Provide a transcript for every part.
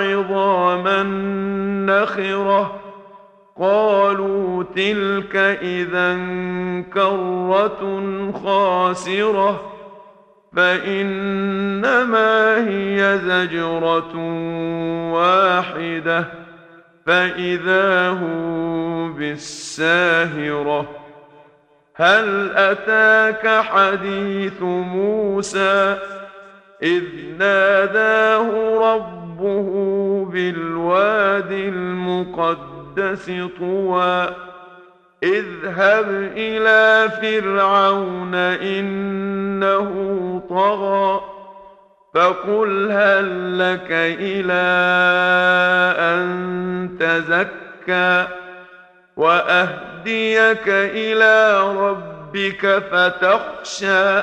عظاما نخرة. قالوا تلك إذا كرة خاسرة. فإنما هي زجرة واحدة. فإذا هم بالساهرة. هل أتاك حديث موسى؟ إذ ناداه ربه بالواد المقدس طوى اذهب إلى فرعون إنه طغى فقل هل لك إلى أن تزكى وأهديك إلى ربك فتخشى.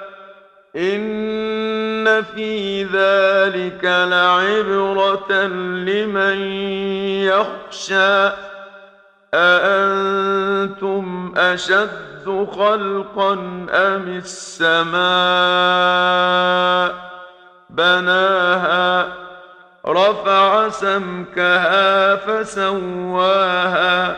ان في ذلك لعبره لمن يخشى اشد أشد خلقا أم السماء بناها رفع سمكها فسواها